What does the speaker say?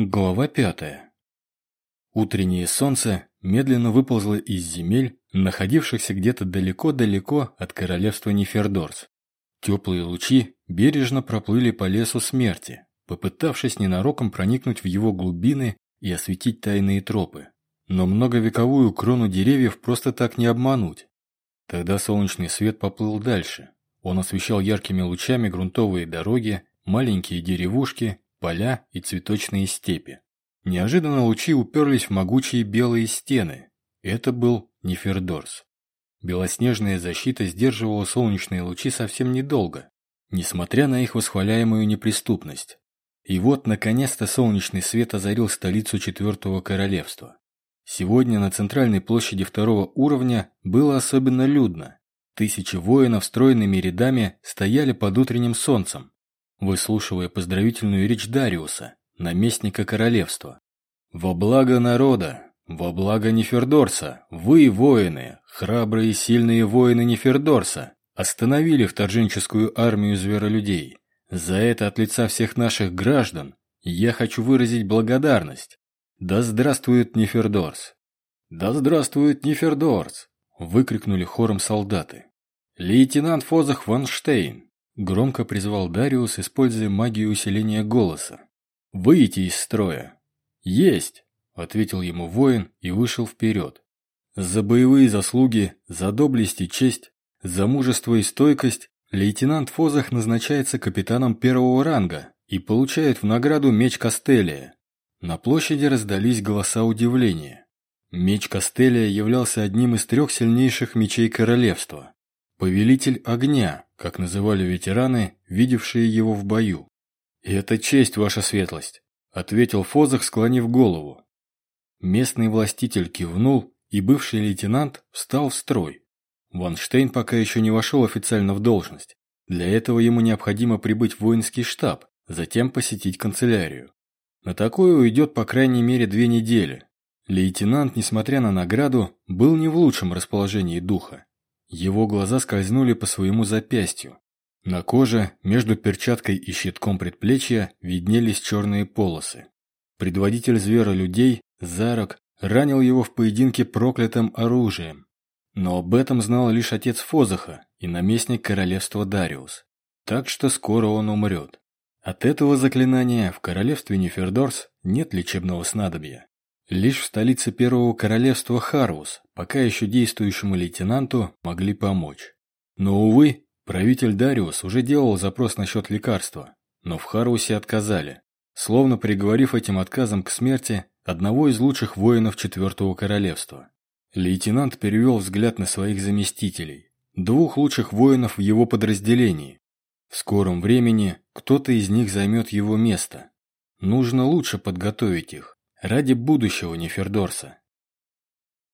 Глава пятая. Утреннее солнце медленно выползло из земель, находившихся где-то далеко-далеко от королевства Нефердорс. Теплые лучи бережно проплыли по лесу смерти, попытавшись ненароком проникнуть в его глубины и осветить тайные тропы. Но многовековую крону деревьев просто так не обмануть. Тогда солнечный свет поплыл дальше. Он освещал яркими лучами грунтовые дороги, маленькие деревушки поля и цветочные степи. Неожиданно лучи уперлись в могучие белые стены. Это был Нефердорс. Белоснежная защита сдерживала солнечные лучи совсем недолго, несмотря на их восхваляемую неприступность. И вот, наконец-то, солнечный свет озарил столицу Четвертого Королевства. Сегодня на центральной площади второго уровня было особенно людно. Тысячи воинов стройными рядами стояли под утренним солнцем, выслушивая поздравительную речь Дариуса, наместника королевства. «Во благо народа, во благо Нефердорса, вы, воины, храбрые и сильные воины Нефердорса, остановили вторженческую армию зверолюдей. За это от лица всех наших граждан я хочу выразить благодарность. Да здравствует Нефердорс!» «Да здравствует Нефердорс!» – выкрикнули хором солдаты. «Лейтенант Фозах Ванштейн, Громко призвал Дариус, используя магию усиления голоса. «Выйти из строя!» «Есть!» – ответил ему воин и вышел вперед. За боевые заслуги, за доблесть и честь, за мужество и стойкость лейтенант Фозах назначается капитаном первого ранга и получает в награду меч Кастелия. На площади раздались голоса удивления. Меч Кастелия являлся одним из трех сильнейших мечей королевства. Повелитель огня, как называли ветераны, видевшие его в бою. «И это честь, ваша светлость», — ответил Фозах, склонив голову. Местный властитель кивнул, и бывший лейтенант встал в строй. Ванштейн пока еще не вошел официально в должность. Для этого ему необходимо прибыть в воинский штаб, затем посетить канцелярию. На такое уйдет по крайней мере две недели. Лейтенант, несмотря на награду, был не в лучшем расположении духа. Его глаза скользнули по своему запястью. На коже, между перчаткой и щитком предплечья, виднелись черные полосы. Предводитель людей Зарок, ранил его в поединке проклятым оружием. Но об этом знал лишь отец Фозаха и наместник королевства Дариус. Так что скоро он умрет. От этого заклинания в королевстве Нефердорс нет лечебного снадобья. Лишь в столице Первого Королевства Харвус, пока еще действующему лейтенанту, могли помочь. Но, увы, правитель Дариус уже делал запрос насчет лекарства, но в Харвусе отказали, словно приговорив этим отказом к смерти одного из лучших воинов Четвертого Королевства. Лейтенант перевел взгляд на своих заместителей, двух лучших воинов в его подразделении. В скором времени кто-то из них займет его место. Нужно лучше подготовить их. Ради будущего Нефердорса.